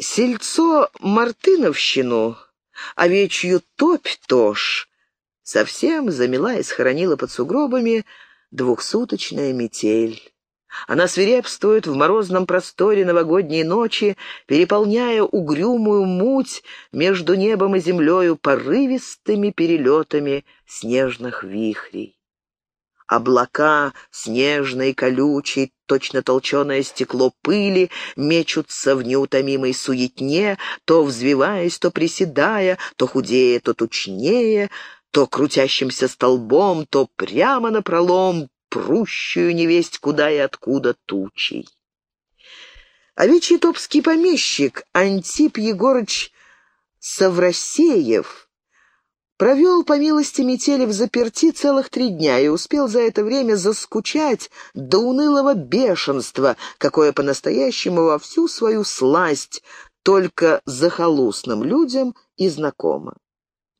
Сельцо Мартыновщину, овечью топь тож, совсем замела и схоронила под сугробами двухсуточная метель. Она свирепствует в морозном просторе новогодней ночи, переполняя угрюмую муть между небом и землею порывистыми перелетами снежных вихрей. Облака, снежные, колючие, точно толченое стекло пыли, мечутся в неутомимой суетне, то взвиваясь, то приседая, то худее, то тучнее, то крутящимся столбом, то прямо напролом, прущую невесть куда и откуда тучей. Овечий топский помещик Антип Егорыч Саврасеев провел, по милости метели, в заперти целых три дня и успел за это время заскучать до унылого бешенства, какое по-настоящему во всю свою сласть только захолустным людям и знакомо.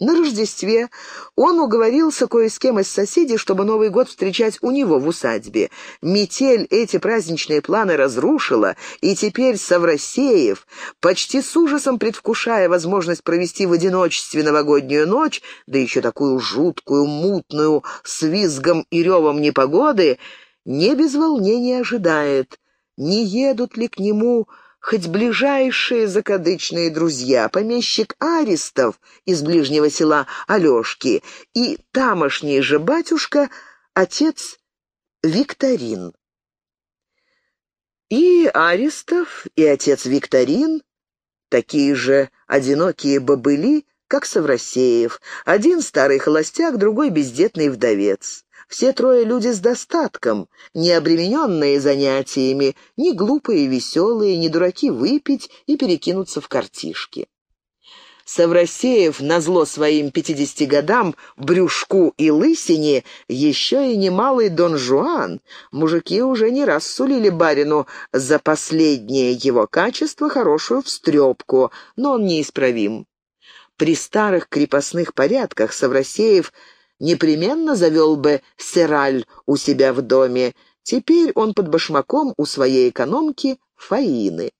На Рождестве он уговорился кое с кем из соседей, чтобы Новый год встречать у него в усадьбе. Метель эти праздничные планы разрушила, и теперь Саврасеев, почти с ужасом предвкушая возможность провести в одиночестве новогоднюю ночь, да еще такую жуткую, мутную, с визгом и ревом непогоды, не без волнения ожидает, не едут ли к нему хоть ближайшие закадычные друзья, помещик Аристов из ближнего села Алешки и тамошний же батюшка, отец Викторин. И Аристов, и отец Викторин, такие же одинокие бобыли, как Саврасеев, один старый холостяк, другой бездетный вдовец. Все трое люди с достатком, не обремененные занятиями, не глупые и веселые, не дураки выпить и перекинуться в картишки. Саврасеев, назло своим пятидесяти годам, брюшку и лысине, еще и немалый Дон Жуан. Мужики уже не раз сулили барину за последнее его качество хорошую встрепку, но он неисправим. При старых крепостных порядках Саврасеев – непременно завел бы Сераль у себя в доме. Теперь он под башмаком у своей экономки Фаины.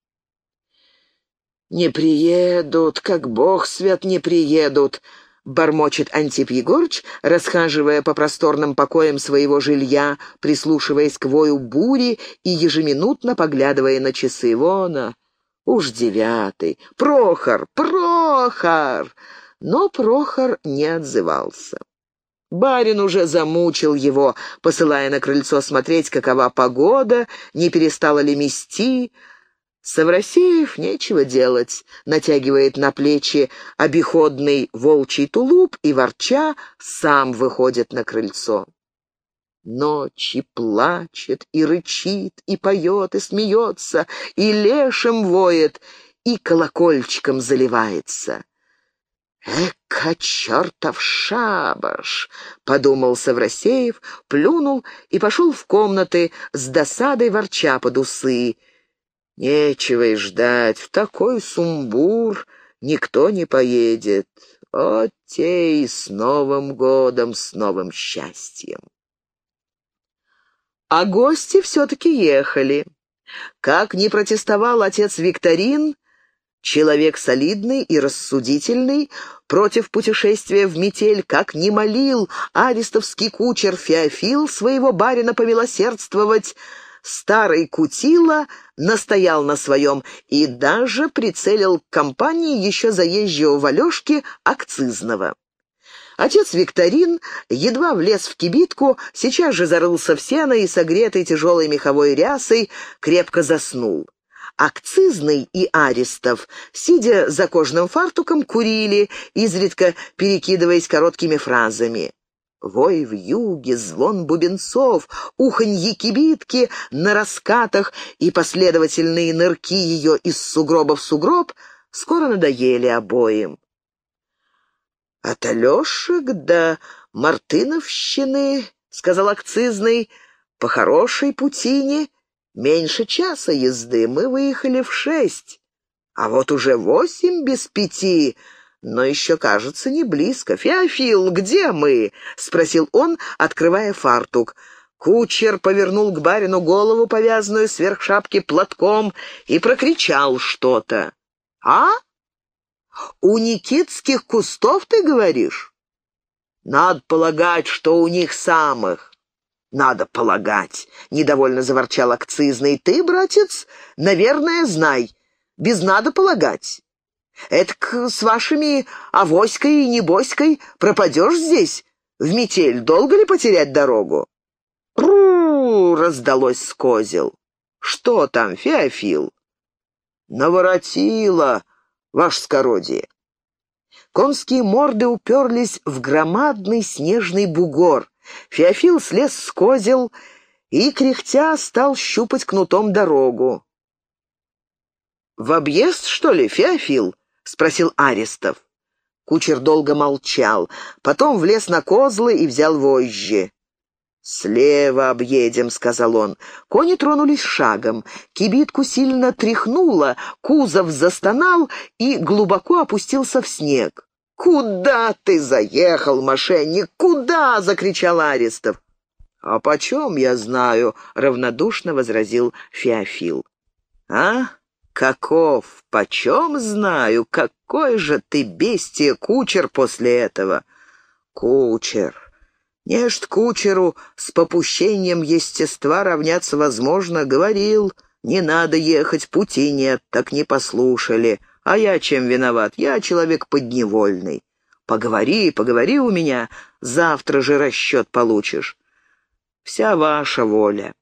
«Не приедут, как бог свят не приедут», — бормочет Антип Егорыч, расхаживая по просторным покоям своего жилья, прислушиваясь к вою бури и ежеминутно поглядывая на часы. Вона, уж девятый. Прохор, Прохор! Но Прохор не отзывался. Барин уже замучил его, посылая на крыльцо смотреть, какова погода, не перестала ли мести. Саврасеев нечего делать, натягивает на плечи обиходный волчий тулуп и, ворча, сам выходит на крыльцо. Ночи плачет и рычит, и поет, и смеется, и лешим воет, и колокольчиком заливается. «Эка чертов шабаш!» — подумал Саврасеев, плюнул и пошел в комнаты с досадой ворча под усы. «Нечего и ждать, в такой сумбур никто не поедет. Отей, с Новым годом, с новым счастьем!» А гости все-таки ехали. Как ни протестовал отец Викторин, Человек солидный и рассудительный, против путешествия в метель, как не молил арестовский кучер Феофил своего барина помилосердствовать, старый Кутила настоял на своем и даже прицелил к компании еще заезжего Валешки акцизного. Отец Викторин едва влез в кибитку, сейчас же зарылся в сено и, согретый тяжелой меховой рясой, крепко заснул. Акцизный и Арестов, сидя за кожным фартуком, курили, изредка перекидываясь короткими фразами. Вой в юге, звон бубенцов, уханье кибитки на раскатах и последовательные нырки ее из сугроба в сугроб скоро надоели обоим. «От Алешек до Мартыновщины, — сказал акцизный, — по хорошей путине Меньше часа езды, мы выехали в шесть, а вот уже восемь без пяти, но еще, кажется, не близко. «Феофил, где мы?» — спросил он, открывая фартук. Кучер повернул к барину голову, повязанную сверх шапки платком, и прокричал что-то. «А? У Никитских кустов, ты говоришь?» «Надо полагать, что у них самых». «Надо полагать», — недовольно заворчал акцизный. «Ты, братец, наверное, знай. Без надо полагать. Этак с вашими авоськой и небоськой пропадешь здесь? В метель долго ли потерять дорогу?» «Ру!» — раздалось с козел. «Что там, Феофил?» «Наворотило, ваше скородие». Конские морды уперлись в громадный снежный бугор. Феофил слез с козел и, кряхтя, стал щупать кнутом дорогу. «В объезд, что ли, Феофил?» — спросил Арестов. Кучер долго молчал, потом влез на козлы и взял вожжи. «Слева объедем», — сказал он. Кони тронулись шагом. Кибитку сильно тряхнуло, кузов застонал и глубоко опустился в снег. «Куда ты заехал, мошенник? Куда?» — закричал Арестов. «А почем я знаю?» — равнодушно возразил Феофил. «А? Каков? Почем знаю? Какой же ты бестия кучер после этого?» «Кучер. Нежт кучеру с попущением естества равняться возможно, говорил, не надо ехать, пути нет, так не послушали. А я чем виноват? Я человек подневольный. Поговори, поговори у меня, завтра же расчет получишь. Вся ваша воля.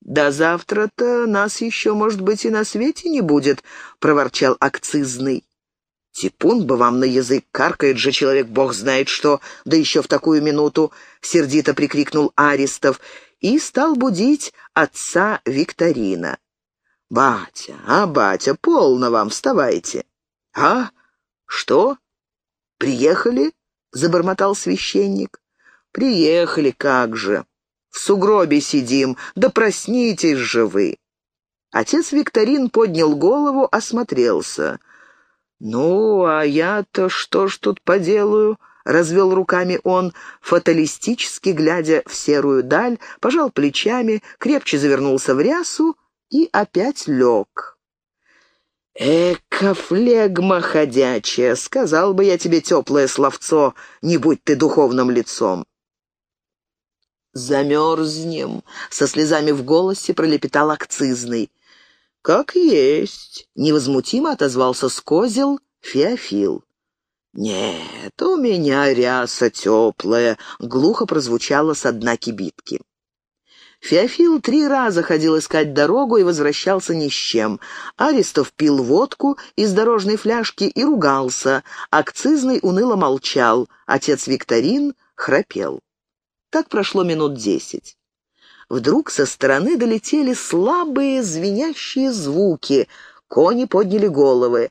«Да завтра-то нас еще, может быть, и на свете не будет», — проворчал акцизный. «Типун бы вам на язык, каркает же человек, бог знает что, да еще в такую минуту», — сердито прикрикнул Аристов и стал будить отца Викторина. «Батя, а, батя, полно вам, вставайте!» «А? Что? Приехали?» — забормотал священник. «Приехали, как же! В сугробе сидим, да проснитесь же вы!» Отец Викторин поднял голову, осмотрелся. «Ну, а я-то что ж тут поделаю?» — развел руками он, фаталистически глядя в серую даль, пожал плечами, крепче завернулся в рясу и опять лег. «Эка флегма ходячая, сказал бы я тебе теплое словцо, не будь ты духовным лицом». «Замерзнем», — со слезами в голосе пролепетал акцизный. «Как есть», — невозмутимо отозвался с козел Феофил. «Нет, у меня ряса теплая», — глухо прозвучало с дна кибитки. Феофил три раза ходил искать дорогу и возвращался ни с чем. Аристов пил водку из дорожной фляжки и ругался. Акцизный уныло молчал. Отец Викторин храпел. Так прошло минут десять. Вдруг со стороны долетели слабые звенящие звуки. Кони подняли головы.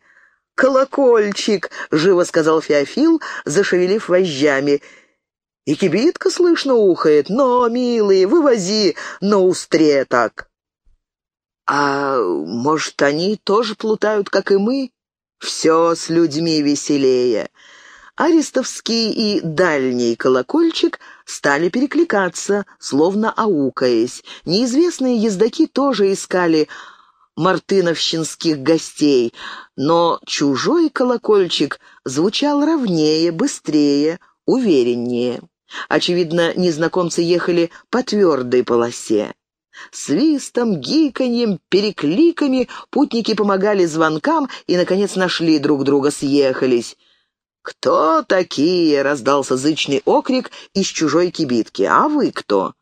«Колокольчик!» — живо сказал Феофил, зашевелив вожжами — и кибитка слышно ухает. Но, милые, вывози на устре так. А может, они тоже плутают, как и мы? Все с людьми веселее. Арестовский и дальний колокольчик стали перекликаться, словно аукаясь. Неизвестные ездаки тоже искали мартыновщинских гостей, но чужой колокольчик звучал ровнее, быстрее, увереннее. Очевидно, незнакомцы ехали по твердой полосе. Свистом, гиканьем, перекликами путники помогали звонкам и, наконец, нашли друг друга, съехались. «Кто такие?» — раздался зычный окрик из чужой кибитки. «А вы кто?»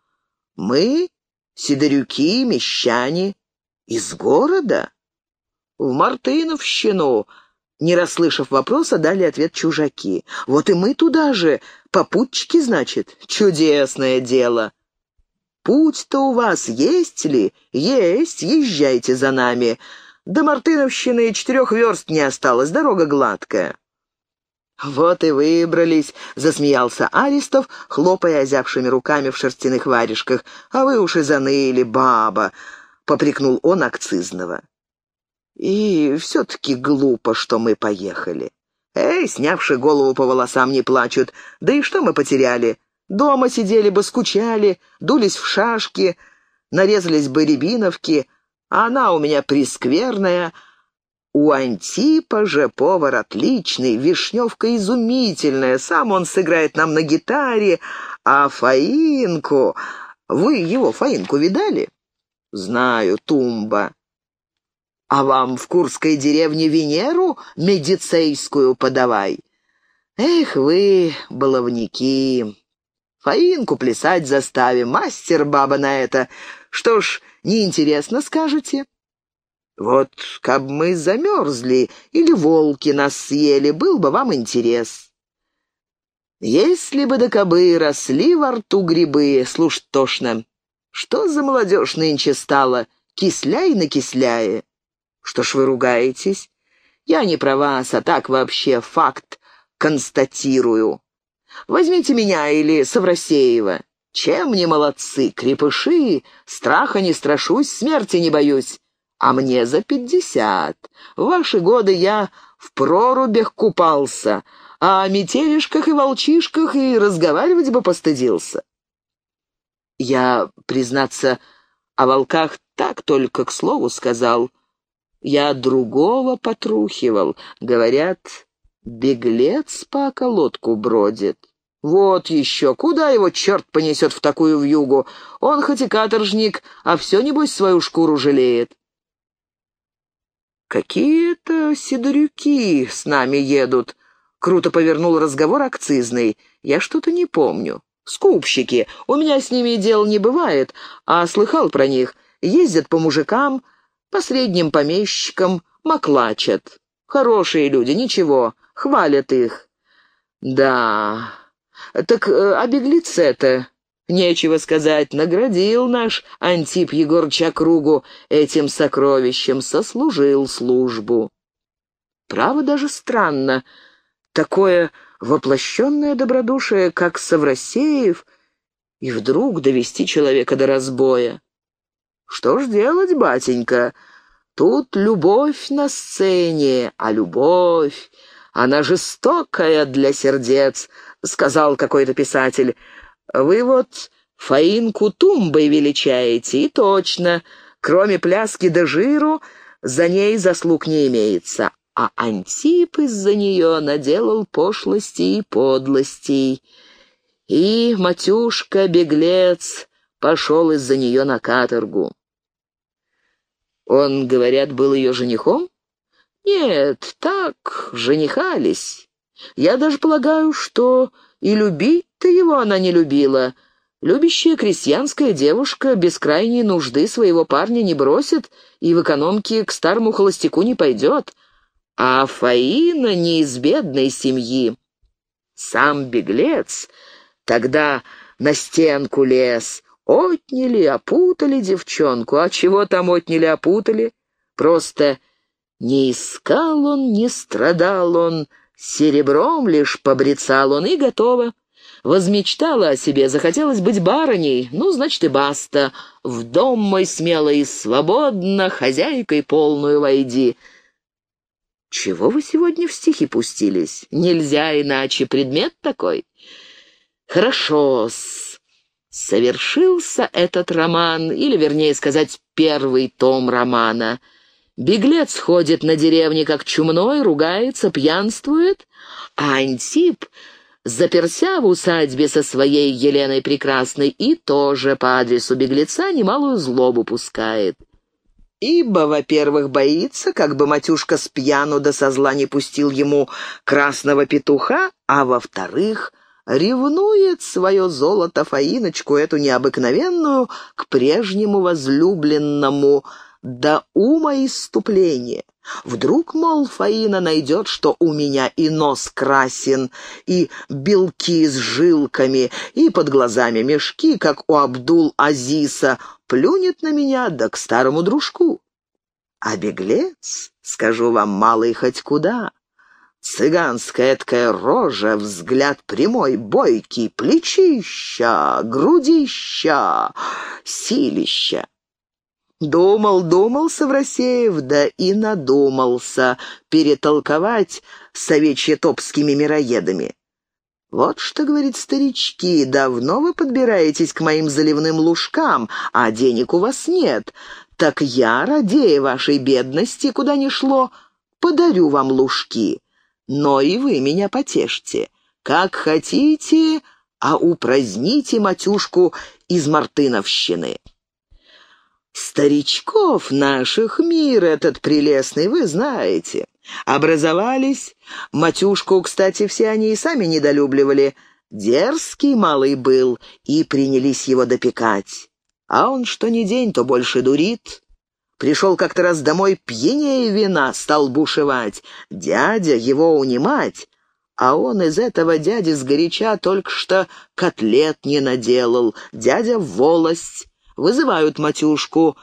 «Мы? Сидорюки, мещане. Из города?» «В Мартыновщину», не расслышав вопроса, дали ответ чужаки. «Вот и мы туда же. Попутчики, значит? Чудесное дело!» «Путь-то у вас есть ли?» «Есть, езжайте за нами. До Мартыновщины четырех верст не осталось, дорога гладкая». «Вот и выбрались», — засмеялся Аристов, хлопая озябшими руками в шерстяных варежках. «А вы уж и заныли, баба», — попрекнул он акцизного. И все-таки глупо, что мы поехали. Эй, снявши голову по волосам, не плачут. Да и что мы потеряли? Дома сидели бы, скучали, дулись в шашки, нарезались бы рябиновки, а она у меня прискверная, У Антипа же повар отличный, вишневка изумительная, сам он сыграет нам на гитаре, а Фаинку... Вы его, Фаинку, видали? Знаю, Тумба. А вам в Курской деревне Венеру медицейскую подавай. Эх вы, баловники, Фаинку плясать заставим, мастер баба на это. Что ж, неинтересно скажете? Вот, как мы замерзли или волки нас съели, был бы вам интерес. Если бы до кобы росли во рту грибы, слушай, тошно. Что за молодежь нынче стала, кисляй на кисляе? Что ж вы ругаетесь? Я не про вас, а так вообще факт констатирую. Возьмите меня или Саврасеева. Чем не молодцы, крепыши, страха не страшусь, смерти не боюсь. А мне за пятьдесят. В ваши годы я в прорубях купался, а о метелишках и волчишках и разговаривать бы постыдился. Я, признаться, о волках так только к слову сказал. Я другого потрухивал. Говорят, Беглец по околотку бродит. Вот еще, куда его черт понесет в такую вьюгу? Он хоть и каторжник, а все, небось, свою шкуру жалеет. «Какие-то сидорюки с нами едут», — круто повернул разговор акцизный. «Я что-то не помню. Скупщики. У меня с ними дел не бывает, а слыхал про них. Ездят по мужикам, по средним помещикам, маклачат. Хорошие люди, ничего хвалят их. Да, так э, а беглеце-то, нечего сказать, наградил наш Антип Егорыч округу этим сокровищем, сослужил службу. Право даже странно, такое воплощенное добродушие, как Саврасеев, и вдруг довести человека до разбоя. Что ж делать, батенька? Тут любовь на сцене, а любовь она жестокая для сердец», — сказал какой-то писатель. «Вы вот Фаинку тумбой величаете, и точно, кроме пляски да жиру, за ней заслуг не имеется. А Антип из-за нее наделал пошлостей и подлостей. И матюшка-беглец пошел из-за нее на каторгу. Он, говорят, был ее женихом? Нет, так, женихались. Я даже полагаю, что и любить-то его она не любила. Любящая крестьянская девушка без крайней нужды своего парня не бросит и в экономке к старому холостяку не пойдет. А Фаина не из бедной семьи. Сам беглец тогда на стенку лез. Отняли, опутали девчонку. А чего там отняли, опутали? Просто не искал он, не страдал он, серебром лишь побрецал он, и готово. Возмечтала о себе, захотелось быть барыней, ну, значит, и баста. В дом мой смело и свободно, хозяйкой полную войди. Чего вы сегодня в стихи пустились? Нельзя иначе, предмет такой. хорошо. Совершился этот роман, или, вернее сказать, первый том романа — Беглец ходит на деревне как чумной, ругается, пьянствует, а Антип заперся в усадьбе со своей Еленой Прекрасной и тоже по адресу беглеца немалую злобу пускает. Ибо, во-первых, боится, как бы матюшка с пьяну да со зла не пустил ему красного петуха, а во-вторых, ревнует свое золото Фаиночку, эту необыкновенную, к прежнему возлюбленному, до ума иступления. Вдруг, мол, Фаина найдет, что у меня и нос красен, и белки с жилками, и под глазами мешки, как у Абдул-Азиса, плюнет на меня, да к старому дружку. А беглец, скажу вам, малый хоть куда, цыганская такая рожа, взгляд прямой, бойкий, плечища, грудища, силища. Думал, думал Саврасеев, да и надумался перетолковать с овечье-топскими мироедами. «Вот что, — говорит старички, — давно вы подбираетесь к моим заливным лужкам, а денег у вас нет. Так я, радея вашей бедности, куда ни шло, подарю вам лужки, но и вы меня потешьте. Как хотите, а упраздните матюшку из Мартыновщины. Старичков наших мир этот прелестный, вы знаете. Образовались, матюшку, кстати, все они и сами недолюбливали. Дерзкий малый был, и принялись его допекать. А он что ни день, то больше дурит. Пришел как-то раз домой пьянее вина, стал бушевать. Дядя его унимать, а он из этого дяди сгоряча только что котлет не наделал. Дядя волость. Вызывают матюшку.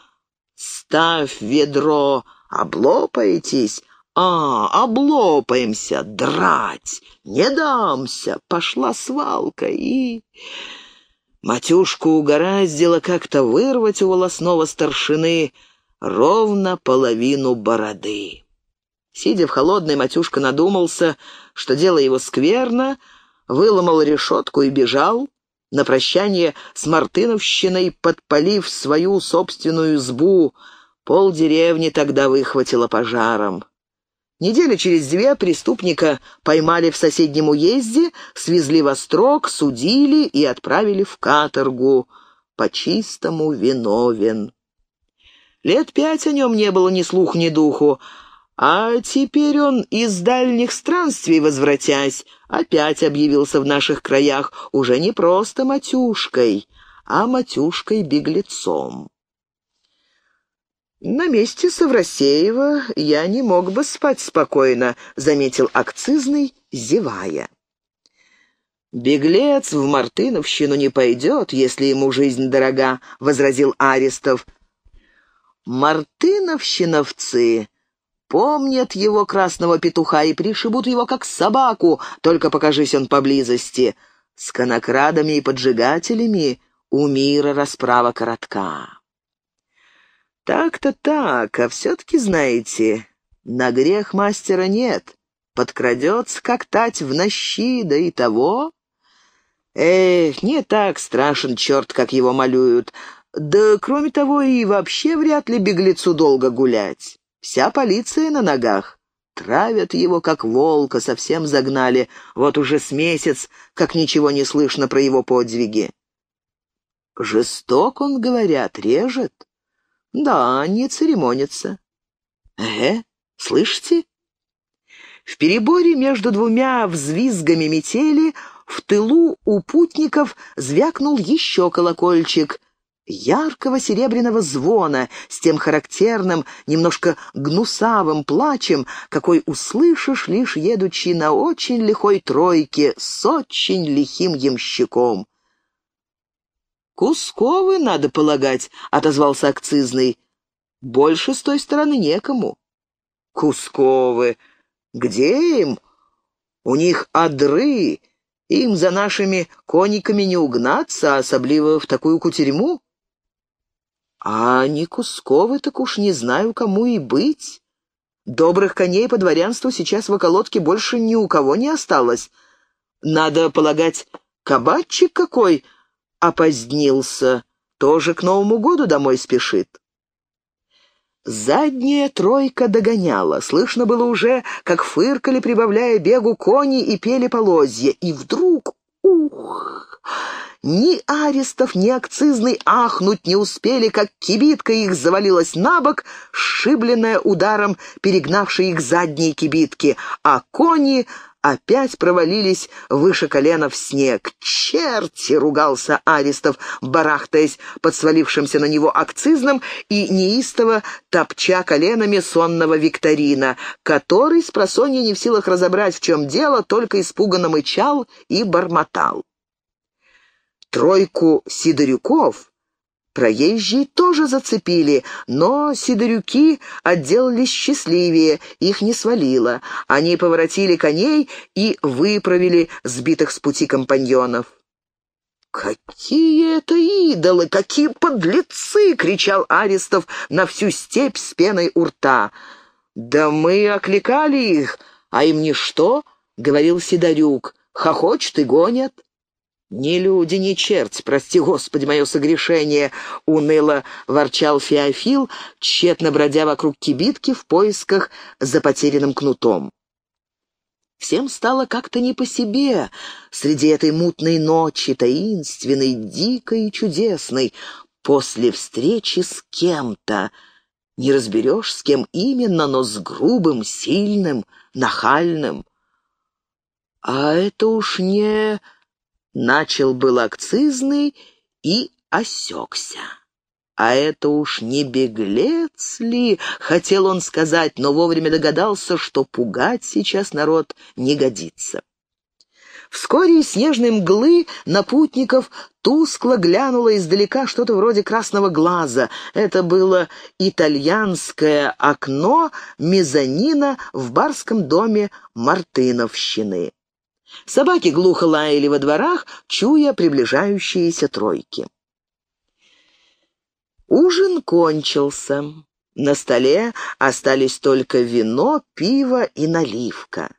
«Ставь ведро, облопаетесь». «А, облопаемся, драть, не дамся». Пошла свалка и... Матюшку угораздило как-то вырвать у волосного старшины ровно половину бороды. Сидя в холодной, Матюшка надумался, что дело его скверно, выломал решетку и бежал, на прощание с Мартыновщиной подпалив свою собственную избу. Пол деревни тогда выхватило пожаром. Недели через две преступника поймали в соседнем уезде, свезли во строк, судили и отправили в каторгу. По-чистому виновен. Лет пять о нем не было ни слух, ни духу, а теперь он из дальних странствий возвратясь, опять объявился в наших краях уже не просто матюшкой, а матюшкой-беглецом. «На месте Саврасеева я не мог бы спать спокойно», — заметил акцизный, зевая. «Беглец в Мартыновщину не пойдет, если ему жизнь дорога», — возразил Арестов. «Мартыновщиновцы помнят его красного петуха и пришибут его как собаку, только покажись он поблизости. С конокрадами и поджигателями у мира расправа коротка». «Так-то так, а все-таки, знаете, на грех мастера нет. Подкрадется, как тать в нощи, да и того...» «Эх, не так страшен черт, как его малюют. Да, кроме того, и вообще вряд ли беглецу долго гулять. Вся полиция на ногах. Травят его, как волка, совсем загнали. Вот уже с месяц, как ничего не слышно про его подвиги. Жесток он, говорят, режет. Да, не церемонится. Э, слышите? В переборе между двумя взвизгами метели в тылу у путников звякнул еще колокольчик — яркого серебряного звона с тем характерным, немножко гнусавым плачем, какой услышишь, лишь едучи на очень лихой тройке с очень лихим ямщиком. «Кусковы, надо полагать», — отозвался акцизный. «Больше с той стороны некому». «Кусковы! Где им? У них одры, им за нашими кониками не угнаться, особливо в такую кутерьму». А не Кусковы, так уж не знаю, кому и быть. Добрых коней по дворянству сейчас в околотке больше ни у кого не осталось. Надо полагать, кабачик какой опозднился, тоже к Новому году домой спешит. Задняя тройка догоняла. Слышно было уже, как фыркали, прибавляя бегу кони и пели полозья. И вдруг, ух! Ни Арестов, ни Акцизный ахнуть не успели, как кибитка их завалилась на бок, сшибленная ударом перегнавшей их задние кибитки, а кони опять провалились выше колена в снег. «Черти!» — ругался Арестов, барахтаясь под свалившимся на него акцизным и неистово топча коленами сонного Викторина, который с просонья не в силах разобрать, в чем дело, только испуганно мычал и бормотал. Тройку Сидорюков проезжие тоже зацепили, но Сидорюки отделались счастливее, их не свалило. Они поворотили коней и выправили сбитых с пути компаньонов. «Какие это идолы! Какие подлецы!» — кричал Аристов на всю степь с пеной у рта. «Да мы окликали их, а им ничто», — говорил Сидорюк. «Хохочут и гонят». «Ни люди, ни черти, прости, Господи, мое согрешение!» — уныло ворчал Феофил, тщетно бродя вокруг кибитки в поисках за потерянным кнутом. Всем стало как-то не по себе среди этой мутной ночи, таинственной, дикой и чудесной, после встречи с кем-то. Не разберешь, с кем именно, но с грубым, сильным, нахальным. А это уж не... Начал был акцизный и осекся. А это уж не беглец ли, хотел он сказать, но вовремя догадался, что пугать сейчас народ не годится. Вскоре из снежной мглы на путников тускло глянуло издалека что-то вроде красного глаза. Это было итальянское окно мезонина в барском доме Мартыновщины. Собаки глухо лаяли во дворах, чуя приближающиеся тройки. Ужин кончился. На столе остались только вино, пиво и наливка.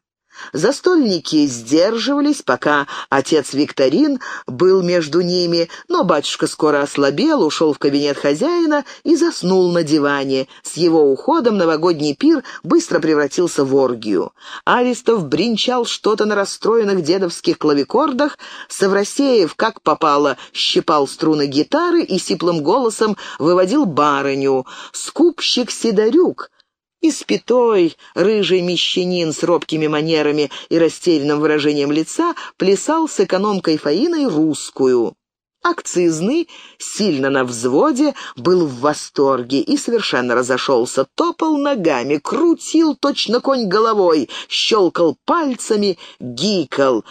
Застольники сдерживались, пока отец Викторин был между ними, но батюшка скоро ослабел, ушел в кабинет хозяина и заснул на диване. С его уходом новогодний пир быстро превратился в оргию. Аристов бренчал что-то на расстроенных дедовских клавикордах, Саврасеев, как попало, щипал струны гитары и сиплым голосом выводил барыню. Скупщик Сидорюк Испятой, рыжий мещанин с робкими манерами и растерянным выражением лица плясал с экономкой Фаиной русскую. Акцизный, сильно на взводе, был в восторге и совершенно разошелся, топал ногами, крутил точно конь головой, щелкал пальцами, гикал.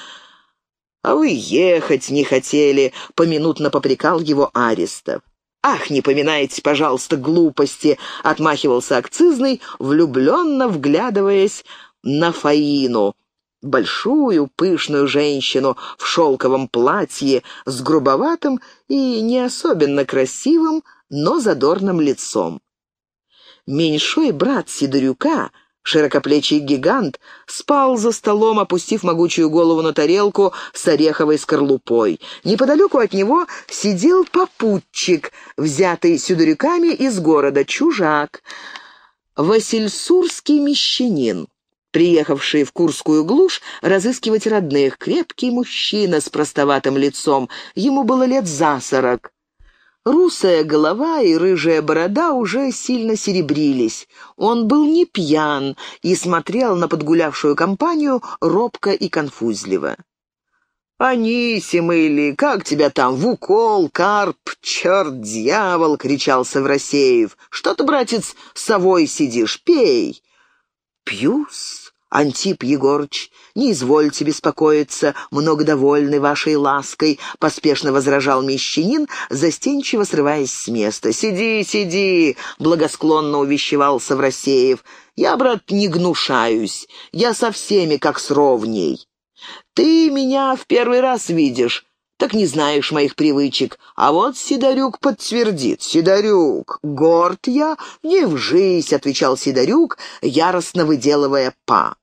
«А вы ехать не хотели», — поминутно попрекал его Аристов. «Ах, не поминайте, пожалуйста, глупости!» — отмахивался акцизный, влюбленно вглядываясь на Фаину. Большую, пышную женщину в шелковом платье с грубоватым и не особенно красивым, но задорным лицом. Меньшой брат Сидорюка Широкоплечий гигант спал за столом, опустив могучую голову на тарелку с ореховой скорлупой. Неподалеку от него сидел попутчик, взятый сюдорюками из города, чужак, Васильсурский мещанин приехавший в Курскую глушь разыскивать родных, крепкий мужчина с простоватым лицом, ему было лет за сорок. Русая голова и рыжая борода уже сильно серебрились. Он был не пьян и смотрел на подгулявшую компанию робко и конфузливо. «Анисим или как тебя там, в укол, карп, черт, дьявол!» — кричал Саврасеев. «Что ты, братец, совой сидишь? Пей!» «Пьюс!» «Антип Егорыч, не извольте беспокоиться, много довольны вашей лаской», — поспешно возражал мещанин, застенчиво срываясь с места. «Сиди, сиди», — благосклонно увещевал Саврасеев. «Я, брат, не гнушаюсь, я со всеми как с ровней. Ты меня в первый раз видишь, так не знаешь моих привычек. А вот Сидорюк подтвердит. Сидорюк, горд я, не вжись, — отвечал Сидорюк, яростно выделывая па.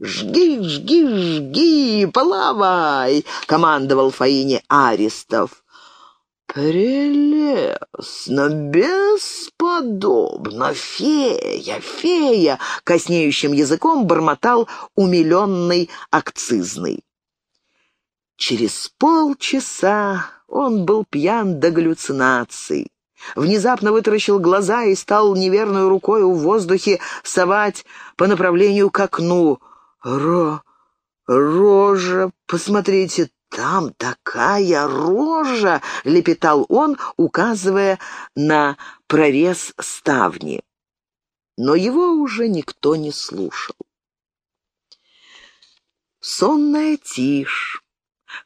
«Жги, жги, жги, плавай!» — командовал Фаине Аристов. «Прелестно, бесподобно, фея, фея!» — коснеющим языком бормотал умиленный акцизный. Через полчаса он был пьян до галлюцинаций. Внезапно вытаращил глаза и стал неверной рукой в воздухе совать по направлению к окну — «Ро... рожа, посмотрите, там такая рожа!» — лепетал он, указывая на прорез ставни. Но его уже никто не слушал. Сонная тишь.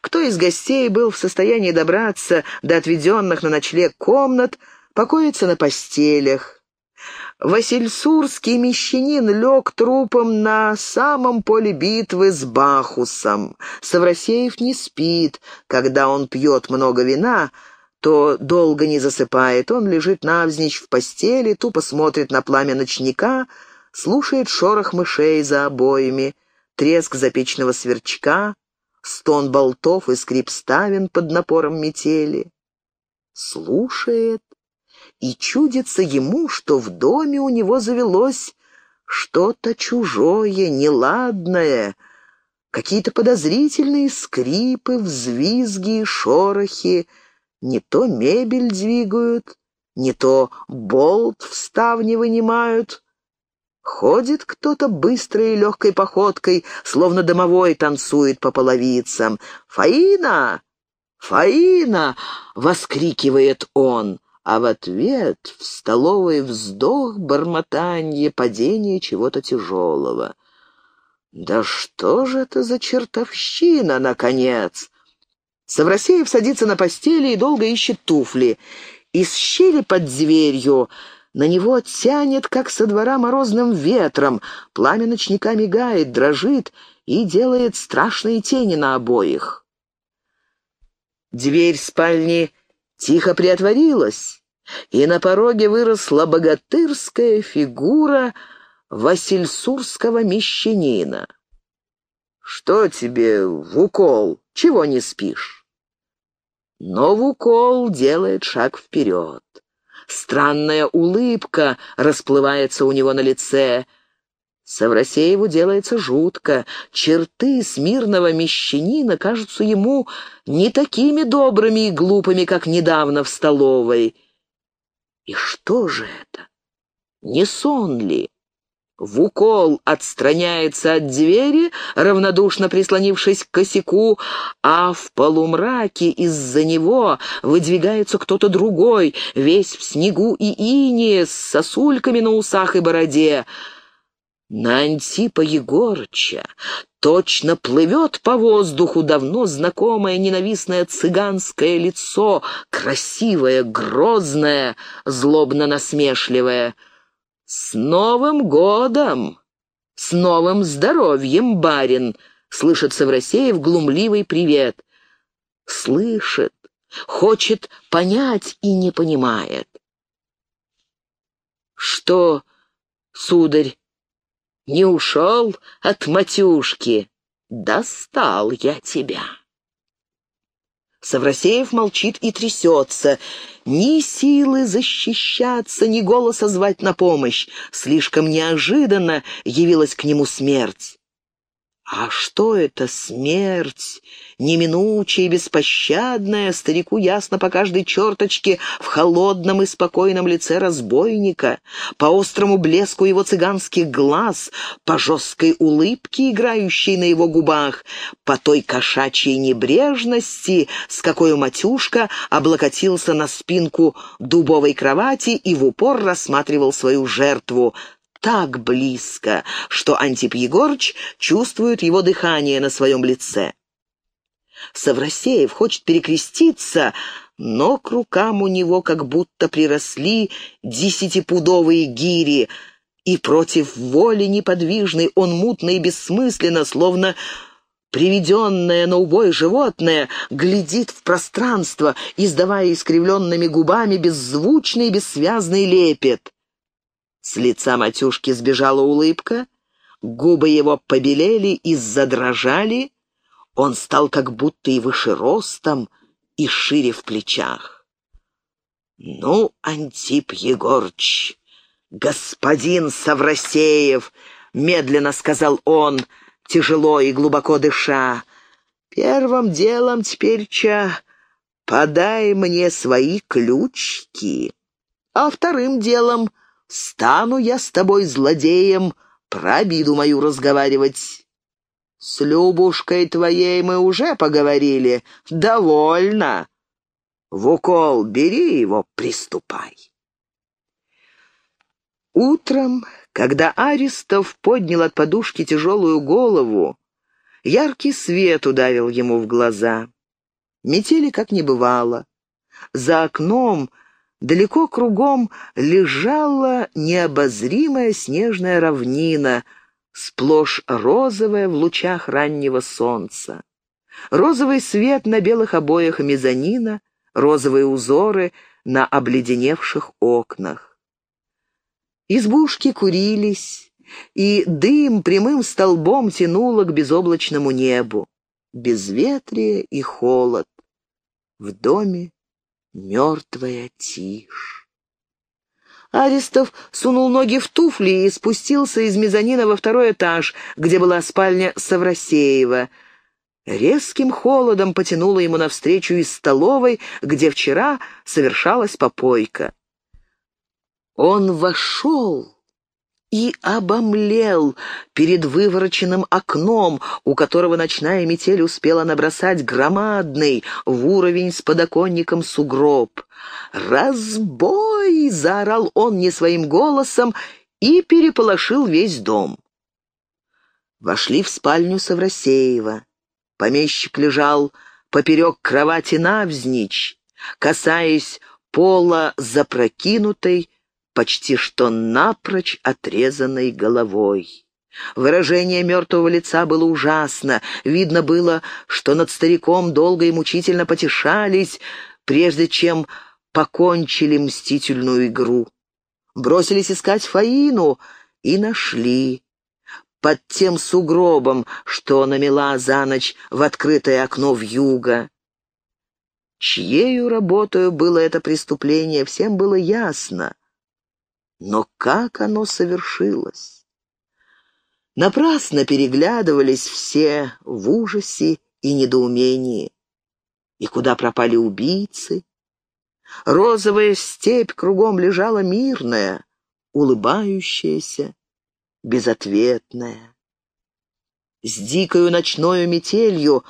Кто из гостей был в состоянии добраться до отведенных на ночлег комнат, покоиться на постелях, Васильсурский мещанин лег трупом на самом поле битвы с Бахусом. Саврасеев не спит. Когда он пьет много вина, то долго не засыпает. Он лежит навзничь в постели, тупо смотрит на пламя ночника, слушает шорох мышей за обоями, треск запечного сверчка, стон болтов и скрип ставен под напором метели. Слушает, и чудится ему, что в доме у него завелось что-то чужое, неладное, какие-то подозрительные скрипы, взвизги шорохи, не то мебель двигают, не то болт в ставне вынимают. Ходит кто-то быстрой и легкой походкой, словно домовой танцует по половицам. «Фаина! Фаина!» — воскрикивает он а в ответ в столовой вздох, бормотанье, падение чего-то тяжелого. «Да что же это за чертовщина, наконец?» Саврасеев садится на постели и долго ищет туфли. Из щели под дверью на него тянет, как со двора морозным ветром. Пламя ночника мигает, дрожит и делает страшные тени на обоих. Дверь спальни тихо приотворилась, и на пороге выросла богатырская фигура васильсурского мещанина. «Что тебе в укол? Чего не спишь?» Но в укол делает шаг вперед. Странная улыбка расплывается у него на лице. Саврасееву делается жутко. Черты смирного мещанина кажутся ему не такими добрыми и глупыми, как недавно в столовой. И что же это? Не сон ли? В укол отстраняется от двери, равнодушно прислонившись к косяку, а в полумраке из-за него выдвигается кто-то другой, весь в снегу и ине, с сосульками на усах и бороде. На Антипа Егорыча точно плывет по воздуху давно знакомое ненавистное цыганское лицо, красивое, грозное, злобно-насмешливое. «С Новым годом! С новым здоровьем, барин!» — слышит Саврасеев глумливый привет. Слышит, хочет понять и не понимает. «Что, сударь, не ушел от матюшки. Достал я тебя. Саврасеев молчит и трясется. Ни силы защищаться, ни голоса звать на помощь. Слишком неожиданно явилась к нему смерть. А что это смерть? Неминучая и беспощадная, старику ясно по каждой черточке в холодном и спокойном лице разбойника, по острому блеску его цыганских глаз, по жесткой улыбке, играющей на его губах, по той кошачьей небрежности, с какой матюшка облокотился на спинку дубовой кровати и в упор рассматривал свою жертву, так близко, что Антип Егорыч чувствует его дыхание на своем лице. Саврасеев хочет перекреститься, но к рукам у него как будто приросли десятипудовые гири, и против воли неподвижной он мутно и бессмысленно, словно приведенное на убой животное, глядит в пространство, издавая искривленными губами беззвучный бессвязный лепет. С лица матюшки сбежала улыбка, губы его побелели и задрожали, он стал как будто и выше ростом, и шире в плечах. «Ну, Антип Егорыч, господин Саврасеев!» — медленно сказал он, тяжело и глубоко дыша. «Первым делом теперь-ча подай мне свои ключки, а вторым делом Стану я с тобой злодеем про обиду мою разговаривать. С Любушкой твоей мы уже поговорили. Довольно. В укол бери его, приступай. Утром, когда Аристов поднял от подушки тяжелую голову, яркий свет ударил ему в глаза. Метели как не бывало. За окном Далеко кругом лежала необозримая снежная равнина, сплошь розовая в лучах раннего солнца. Розовый свет на белых обоях мезонина, розовые узоры на обледеневших окнах. Избушки курились, и дым прямым столбом тянуло к безоблачному небу. безветрие и холод. В доме мертвая тишь. Аристов сунул ноги в туфли и спустился из мезонина во второй этаж, где была спальня Саврасеева. Резким холодом потянуло ему навстречу из столовой, где вчера совершалась попойка. Он вошел и обомлел перед вывороченным окном, у которого ночная метель успела набросать громадный в уровень с подоконником сугроб. «Разбой!» — заорал он не своим голосом и переполошил весь дом. Вошли в спальню Саврасеева. Помещик лежал поперек кровати навзничь, касаясь пола запрокинутой, почти что напрочь отрезанной головой. Выражение мертвого лица было ужасно. Видно было, что над стариком долго и мучительно потешались, прежде чем покончили мстительную игру. Бросились искать Фаину и нашли. Под тем сугробом, что намела за ночь в открытое окно в юго. Чьею работою было это преступление, всем было ясно. Но как оно совершилось? Напрасно переглядывались все в ужасе и недоумении. И куда пропали убийцы? Розовая степь кругом лежала мирная, улыбающаяся, безответная. С дикою ночною метелью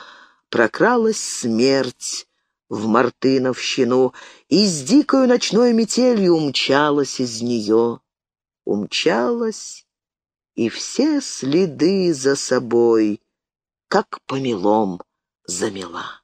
прокралась смерть, в Мартыновщину и с дикою ночной метелью умчалась из нее. Умчалась и все следы за собой, как помелом замела.